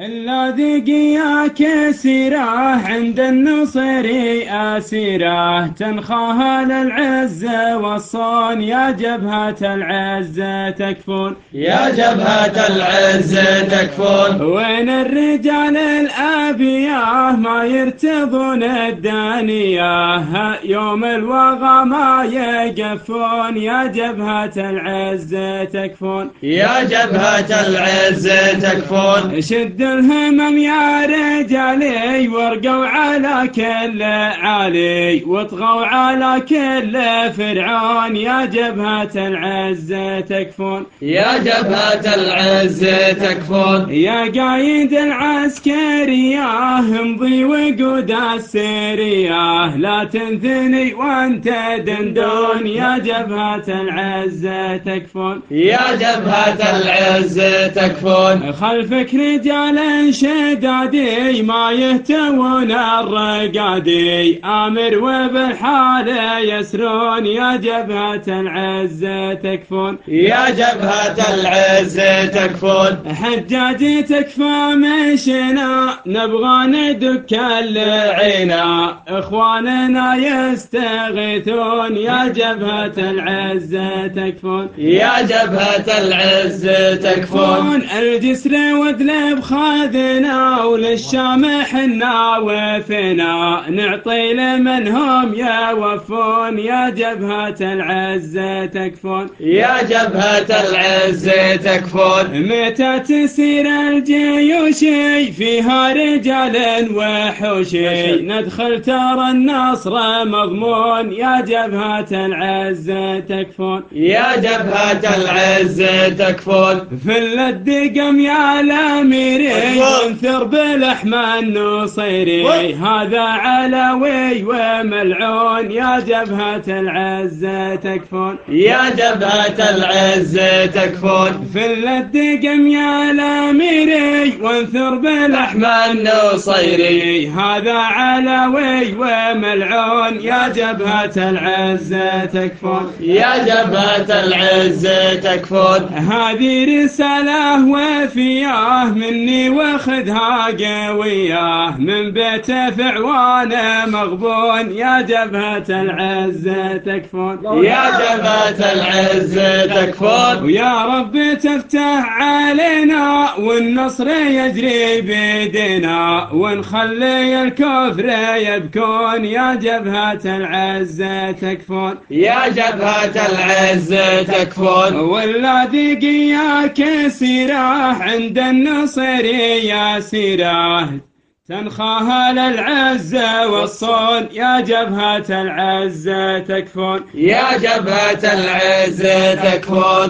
اللاذقية كسيرة عند النصر أسيرة تنخاها للعز والصون. يا جبهة العز تكفون. يا جبهة العز تكفون. وين الرجال الأبية ما يرتضون الدانية؟ يوم الوغى ما يقفون. يا جبهة العز تكفون. يا جبهة العز تكفون. شد الهمم يا رجالي ورقوا على كل عالي. وطغوا على كل فرعون يا جبهة العز تكفون. يا جبهة العز تكفون. يا قايد العسكرية امضي وقود السرية. لا تنثني وأنت دندون يا جبهة العز تكفون. يا جبهة العز تكفون. خلفك رجال شدادي ما يهتون الرقادي. آمر وبالحال يسرون يا جبهة العز تكفون. يا جبهة العز تكفون. حجاجي تكفى مشينا نبغى ندك العينا إخواننا يستغيثون يا جبهة العز تكفون. يا جبهة العز تكفون. الجسر ودلب خاذنا وللشام حنا وفنا نعطي لمن هم يوفون يا جبهة العز تكفون. يا جبهة العز تكفون. متى تسير الجيوش فيها رجال وحوشي ندخل ترى النصر مضمون. يا جبهة العز تكفون. يا جبهة العز تكفون. في الدقم يا الاميري ينثر بلحم النصيري هذا علوي وملعون. يا جبهة العز تكفون. يا جبهة العز تكفون. في الدقم يا الأميري. وانثر بلحم النصيري هذا علوي وملعون. يا جبهة العز تكفون. يا جبهة العز تكفون. هذه رسالة وفياه مني. واخذها قوية من بيت فعوان مغبون. يا جبهة العز تكفون. يا جبهة العز تكفون. ويا رب تفتح علينا والنصر يجري بيدنا ونخلي الكفر يبكون. يا جبهة العز تكفون. يا جبهة العز تكفون. واللاذقية كسيرة عند النصر يا سيرة تنخاها للعز والصون. يا جبهة العز تكفون. يا جبهة العز تكفون.